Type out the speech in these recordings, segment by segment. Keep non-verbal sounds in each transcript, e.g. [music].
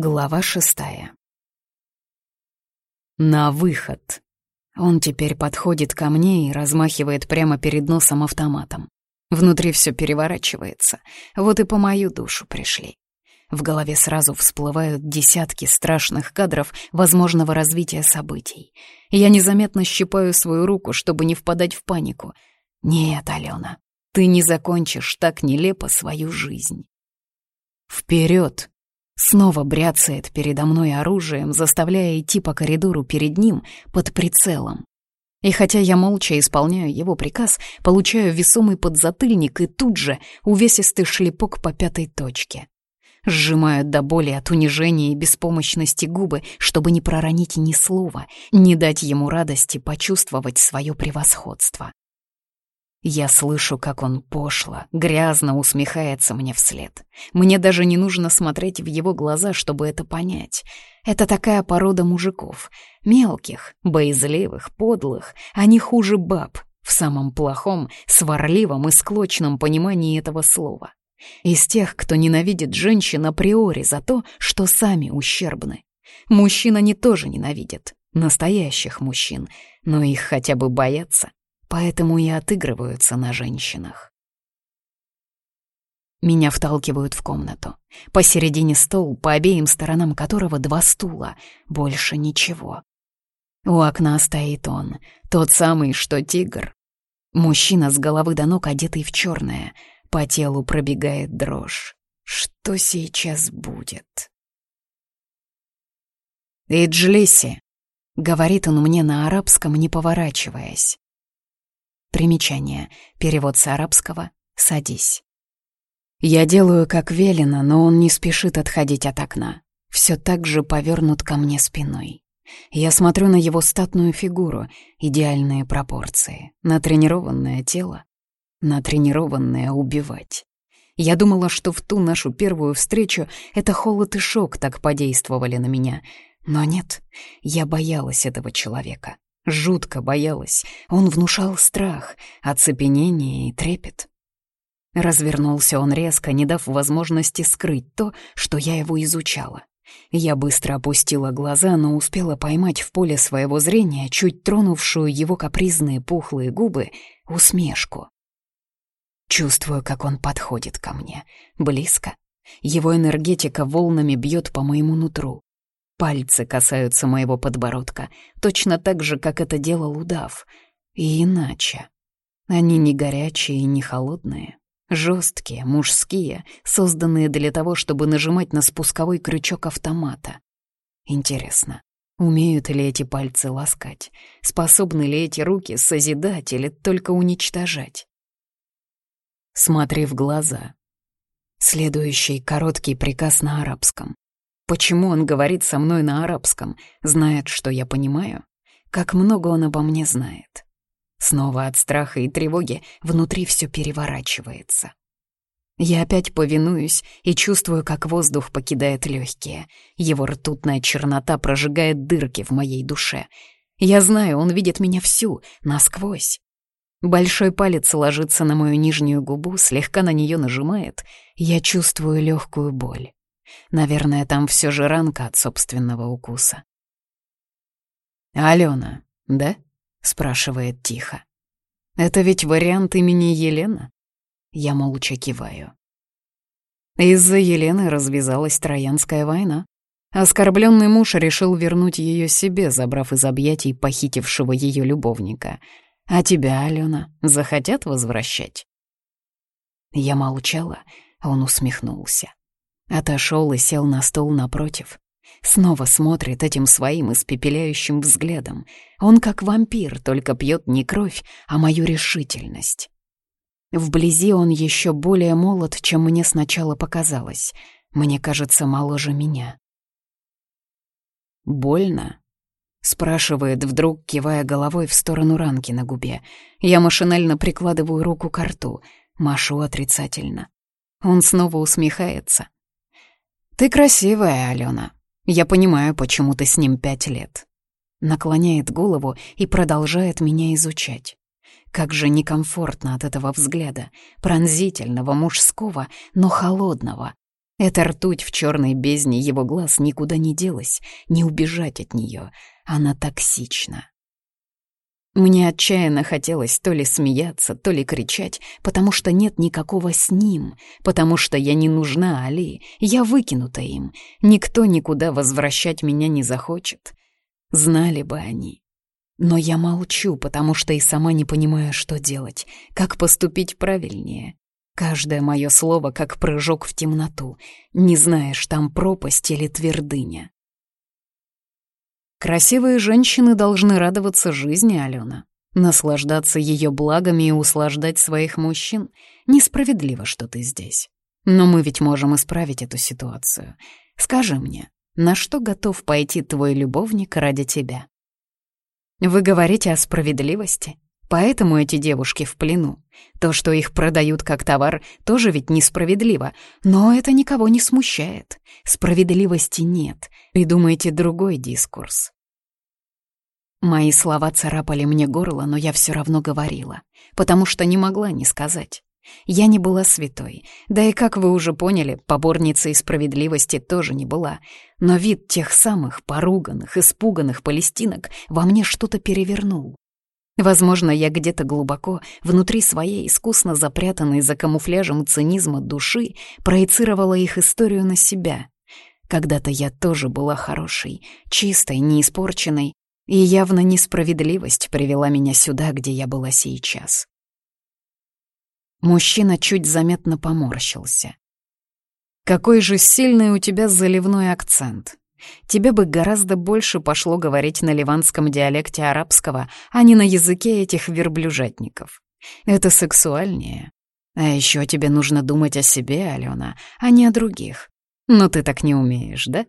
Глава шестая. На выход. Он теперь подходит ко мне и размахивает прямо перед носом автоматом. Внутри все переворачивается. Вот и по мою душу пришли. В голове сразу всплывают десятки страшных кадров возможного развития событий. Я незаметно щипаю свою руку, чтобы не впадать в панику. Нет, Алена, ты не закончишь так нелепо свою жизнь. Вперед! Снова бряцает передо мной оружием, заставляя идти по коридору перед ним под прицелом. И хотя я молча исполняю его приказ, получаю весомый подзатыльник и тут же увесистый шлепок по пятой точке. Сжимают до боли от унижения и беспомощности губы, чтобы не проронить ни слова, не дать ему радости почувствовать свое превосходство. Я слышу, как он пошло, грязно усмехается мне вслед. Мне даже не нужно смотреть в его глаза, чтобы это понять. Это такая порода мужиков. Мелких, боязливых, подлых. Они хуже баб, в самом плохом, сварливом и склочном понимании этого слова. Из тех, кто ненавидит женщин априори за то, что сами ущербны. Мужчин они тоже ненавидят. Настоящих мужчин. Но их хотя бы боятся поэтому и отыгрываются на женщинах. Меня вталкивают в комнату. Посередине стол, по обеим сторонам которого два стула. Больше ничего. У окна стоит он, тот самый, что тигр. Мужчина с головы до ног одетый в черное. По телу пробегает дрожь. Что сейчас будет? «Иджлиси», — говорит он мне на арабском, не поворачиваясь. Примечание. Перевод с арабского «садись». Я делаю, как велено, но он не спешит отходить от окна. Все так же повернут ко мне спиной. Я смотрю на его статную фигуру, идеальные пропорции, на тренированное тело, на тренированное убивать. Я думала, что в ту нашу первую встречу это холод и шок так подействовали на меня. Но нет, я боялась этого человека. Жутко боялась. Он внушал страх, оцепенение и трепет. Развернулся он резко, не дав возможности скрыть то, что я его изучала. Я быстро опустила глаза, но успела поймать в поле своего зрения, чуть тронувшую его капризные пухлые губы, усмешку. Чувствую, как он подходит ко мне, близко. Его энергетика волнами бьет по моему нутру. Пальцы касаются моего подбородка, точно так же, как это делал удав. И иначе. Они не горячие и не холодные. Жесткие, мужские, созданные для того, чтобы нажимать на спусковой крючок автомата. Интересно, умеют ли эти пальцы ласкать? Способны ли эти руки созидать или только уничтожать? Смотри в глаза. Следующий короткий приказ на арабском. Почему он говорит со мной на арабском? Знает, что я понимаю? Как много он обо мне знает. Снова от страха и тревоги внутри все переворачивается. Я опять повинуюсь и чувствую, как воздух покидает легкие. Его ртутная чернота прожигает дырки в моей душе. Я знаю, он видит меня всю, насквозь. Большой палец ложится на мою нижнюю губу, слегка на нее нажимает. Я чувствую легкую боль. Наверное, там все же ранка от собственного укуса. «Алена, да?» — спрашивает тихо. «Это ведь вариант имени Елена?» Я молча киваю. Из-за Елены развязалась Троянская война. Оскорбленный муж решил вернуть ее себе, забрав из объятий похитившего ее любовника. А тебя, Алена, захотят возвращать? Я молчала, а он усмехнулся. Отошел и сел на стол напротив. Снова смотрит этим своим испепеляющим взглядом. Он как вампир, только пьет не кровь, а мою решительность. Вблизи он еще более молод, чем мне сначала показалось. Мне кажется, моложе меня. «Больно?» — спрашивает вдруг, кивая головой в сторону ранки на губе. Я машинально прикладываю руку к рту, машу отрицательно. Он снова усмехается. «Ты красивая, Алена. Я понимаю, почему ты с ним пять лет». Наклоняет голову и продолжает меня изучать. Как же некомфортно от этого взгляда, пронзительного, мужского, но холодного. Эта ртуть в черной бездне его глаз никуда не делась, не убежать от нее. Она токсична. Мне отчаянно хотелось то ли смеяться, то ли кричать, потому что нет никакого с ним, потому что я не нужна Али, я выкинута им, никто никуда возвращать меня не захочет. Знали бы они. Но я молчу, потому что и сама не понимаю, что делать, как поступить правильнее. Каждое мое слово как прыжок в темноту. Не знаешь, там пропасть или твердыня. Красивые женщины должны радоваться жизни, Алена. Наслаждаться ее благами и услаждать своих мужчин. Несправедливо, что ты здесь. Но мы ведь можем исправить эту ситуацию. Скажи мне, на что готов пойти твой любовник ради тебя? Вы говорите о справедливости? Поэтому эти девушки в плену. То, что их продают как товар, тоже ведь несправедливо. Но это никого не смущает. Справедливости нет. Придумайте другой дискурс. Мои слова царапали мне горло, но я все равно говорила, потому что не могла не сказать. Я не была святой, да и, как вы уже поняли, поборницей справедливости тоже не была. Но вид тех самых поруганных, испуганных палестинок во мне что-то перевернул. Возможно, я где-то глубоко, внутри своей искусно запрятанной за камуфляжем цинизма души, проецировала их историю на себя. Когда-то я тоже была хорошей, чистой, неиспорченной, и явно несправедливость привела меня сюда, где я была сейчас. Мужчина чуть заметно поморщился. «Какой же сильный у тебя заливной акцент. Тебе бы гораздо больше пошло говорить на ливанском диалекте арабского, а не на языке этих верблюжатников. Это сексуальнее. А еще тебе нужно думать о себе, Алена, а не о других. Но ты так не умеешь, да?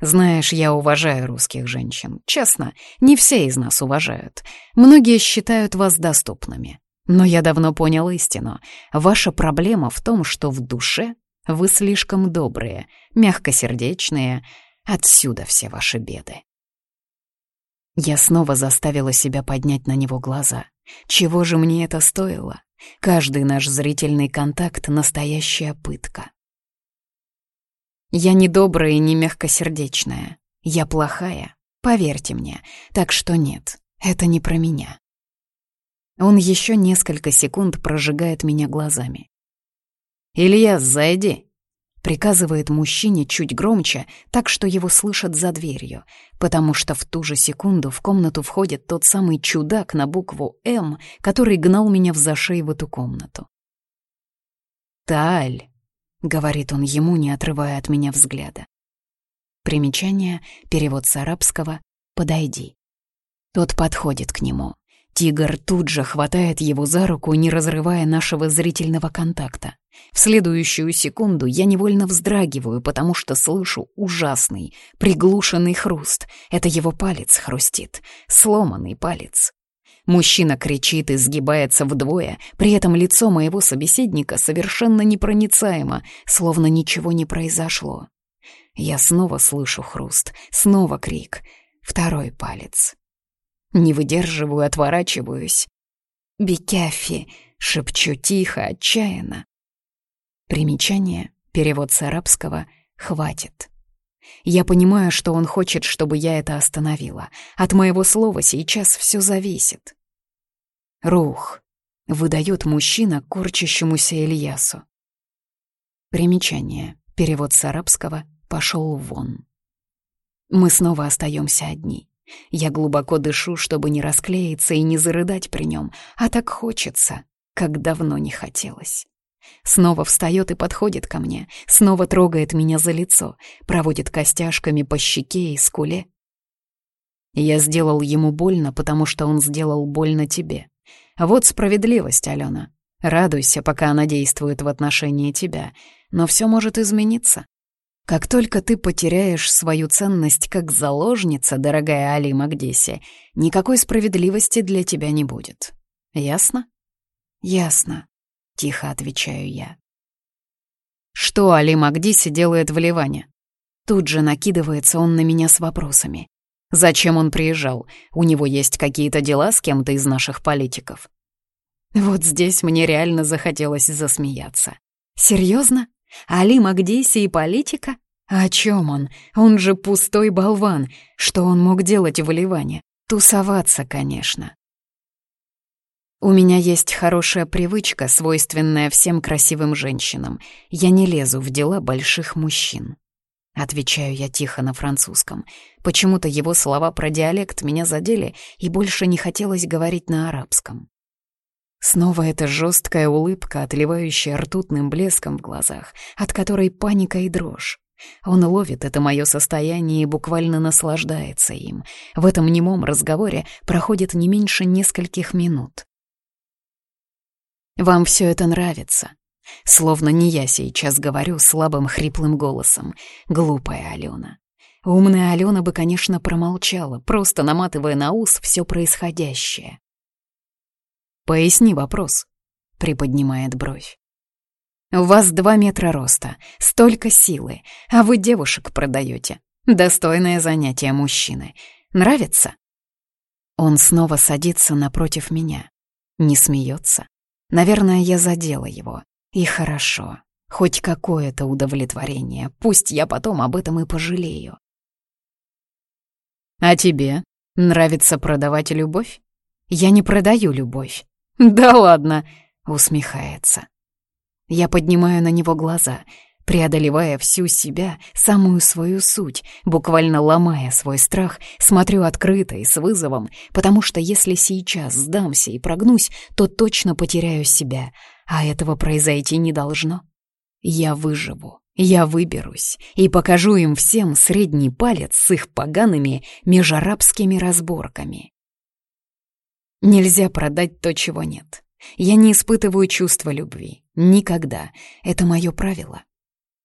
Знаешь, я уважаю русских женщин. Честно, не все из нас уважают. Многие считают вас доступными. Но я давно понял истину. Ваша проблема в том, что в душе вы слишком добрые, мягкосердечные, Отсюда все ваши беды. Я снова заставила себя поднять на него глаза. Чего же мне это стоило? Каждый наш зрительный контакт — настоящая пытка. Я не добрая и не мягкосердечная. Я плохая, поверьте мне. Так что нет, это не про меня. Он еще несколько секунд прожигает меня глазами. «Ильяс, зайди!» Приказывает мужчине чуть громче, так что его слышат за дверью, потому что в ту же секунду в комнату входит тот самый чудак на букву «М», который гнал меня в зашей в эту комнату. «Таль», — говорит он ему, не отрывая от меня взгляда. Примечание, перевод с арабского «подойди». Тот подходит к нему. Тигр тут же хватает его за руку, не разрывая нашего зрительного контакта. В следующую секунду я невольно вздрагиваю, потому что слышу ужасный, приглушенный хруст. Это его палец хрустит, сломанный палец. Мужчина кричит и сгибается вдвое, при этом лицо моего собеседника совершенно непроницаемо, словно ничего не произошло. Я снова слышу хруст, снова крик. Второй палец. Не выдерживаю, отворачиваюсь. «Бекяфи!» — шепчу тихо, отчаянно. Примечание, перевод с арабского «хватит». Я понимаю, что он хочет, чтобы я это остановила. От моего слова сейчас все зависит. «Рух», — выдает мужчина корчащемуся Ильясу. Примечание, перевод с арабского «пошел вон». Мы снова остаемся одни. Я глубоко дышу, чтобы не расклеиться и не зарыдать при нем, а так хочется, как давно не хотелось. Снова встает и подходит ко мне, снова трогает меня за лицо, проводит костяшками по щеке и скуле. Я сделал ему больно, потому что он сделал больно тебе. Вот справедливость, Алена. Радуйся, пока она действует в отношении тебя. Но все может измениться. Как только ты потеряешь свою ценность как заложница, дорогая Али Магдиси, никакой справедливости для тебя не будет. Ясно? Ясно. — тихо отвечаю я. «Что Али Магдиси делает в Ливане?» Тут же накидывается он на меня с вопросами. «Зачем он приезжал? У него есть какие-то дела с кем-то из наших политиков?» Вот здесь мне реально захотелось засмеяться. «Серьезно? Али Магдиси и политика? О чем он? Он же пустой болван. Что он мог делать в Ливане? Тусоваться, конечно. У меня есть хорошая привычка, свойственная всем красивым женщинам. Я не лезу в дела больших мужчин. Отвечаю я тихо на французском. Почему-то его слова про диалект меня задели, и больше не хотелось говорить на арабском. Снова эта жесткая улыбка, отливающая ртутным блеском в глазах, от которой паника и дрожь. Он ловит это мое состояние и буквально наслаждается им. В этом немом разговоре проходит не меньше нескольких минут. Вам все это нравится. Словно не я сейчас говорю слабым хриплым голосом. Глупая Алена. Умная Алена бы, конечно, промолчала, просто наматывая на ус все происходящее. «Поясни вопрос», — приподнимает бровь. «У вас два метра роста, столько силы, а вы девушек продаете. Достойное занятие мужчины. Нравится?» Он снова садится напротив меня. Не смеется, Наверное, я задела его. И хорошо. Хоть какое-то удовлетворение. Пусть я потом об этом и пожалею. А тебе нравится продавать любовь? Я не продаю любовь. [laughs] Да ладно, усмехается. Я поднимаю на него глаза — преодолевая всю себя, самую свою суть, буквально ломая свой страх, смотрю открыто и с вызовом, потому что если сейчас сдамся и прогнусь, то точно потеряю себя, а этого произойти не должно. Я выживу, я выберусь и покажу им всем средний палец с их погаными межарабскими разборками. Нельзя продать то, чего нет. Я не испытываю чувства любви. Никогда. Это мое правило.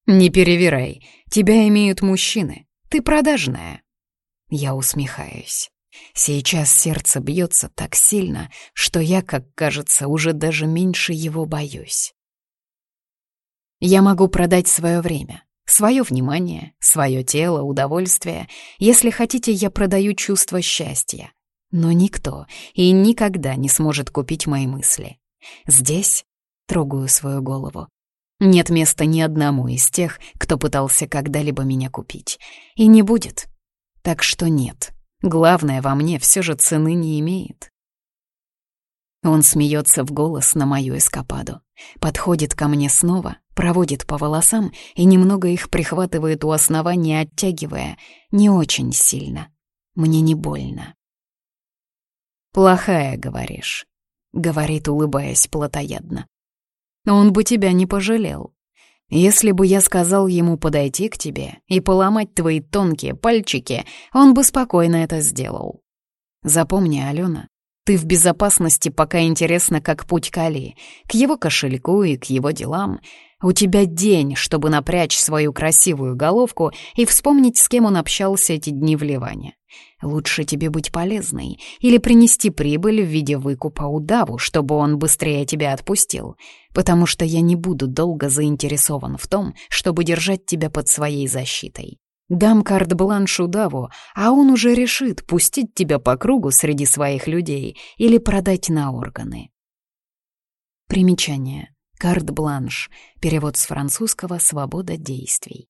«Не перевирай, тебя имеют мужчины, ты продажная». Я усмехаюсь. Сейчас сердце бьется так сильно, что я, как кажется, уже даже меньше его боюсь. Я могу продать свое время, свое внимание, свое тело, удовольствие. Если хотите, я продаю чувство счастья. Но никто и никогда не сможет купить мои мысли. Здесь трогаю свою голову. Нет места ни одному из тех, кто пытался когда-либо меня купить. И не будет. Так что нет. Главное во мне все же цены не имеет. Он смеется в голос на мою эскападу. Подходит ко мне снова, проводит по волосам и немного их прихватывает у основания, оттягивая. Не очень сильно. Мне не больно. «Плохая, говоришь», — говорит, улыбаясь плотоядно он бы тебя не пожалел. Если бы я сказал ему подойти к тебе и поломать твои тонкие пальчики, он бы спокойно это сделал. Запомни, Алена, ты в безопасности, пока интересно, как путь к Али, к его кошельку и к его делам. У тебя день, чтобы напрячь свою красивую головку и вспомнить, с кем он общался эти дни в Ливане. Лучше тебе быть полезной или принести прибыль в виде выкупа удаву, чтобы он быстрее тебя отпустил, потому что я не буду долго заинтересован в том, чтобы держать тебя под своей защитой. Дам карт-бланш удаву, а он уже решит, пустить тебя по кругу среди своих людей или продать на органы. Примечание. Карт-бланш. Перевод с французского «Свобода действий».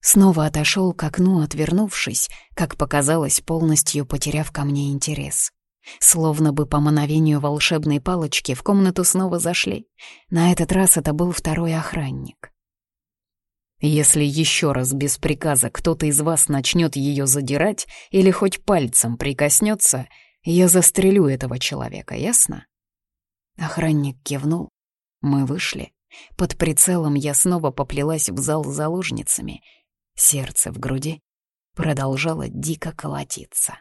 Снова отошел к окну, отвернувшись, как показалось, полностью потеряв ко мне интерес. Словно бы по мановению волшебной палочки в комнату снова зашли. На этот раз это был второй охранник. «Если еще раз без приказа кто-то из вас начнет ее задирать или хоть пальцем прикоснется, я застрелю этого человека, ясно?» Охранник кивнул. Мы вышли. Под прицелом я снова поплелась в зал с заложницами — Сердце в груди продолжало дико колотиться.